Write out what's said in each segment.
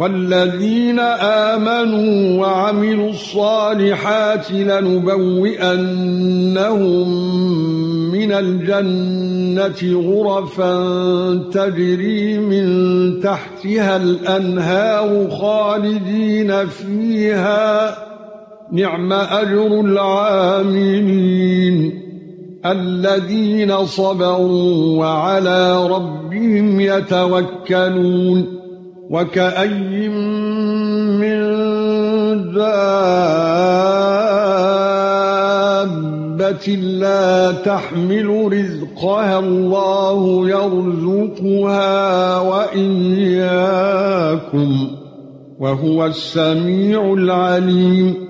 والذين آمنوا وعملوا الصالحات لنبوئنهم من الجنة غرفا تجري من تحتها الأنهار خالدين فيها. نعم أجر العاملين الذين صبروا وعلى ربهم يتوكلون. وكأي من دابة لا تحمل رزقها الله يرزقها وإياكم وهو السميع العليم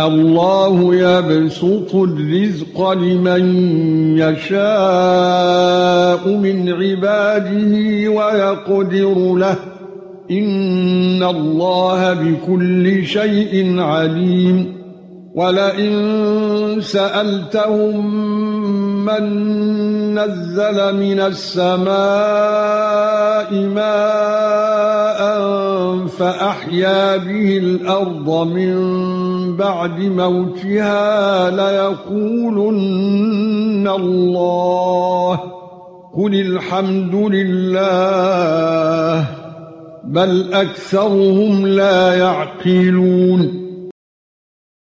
الله يبسط الرزق لمن يشاء من عباده ويقدر له. إن الله بكل شيء عليم. ولئن سألتهم من نزل من السماء ماء فأحيا به الأرض من بعد موتها ليقولن الله قل الحمد لله بل أكثرهم لا يعقلون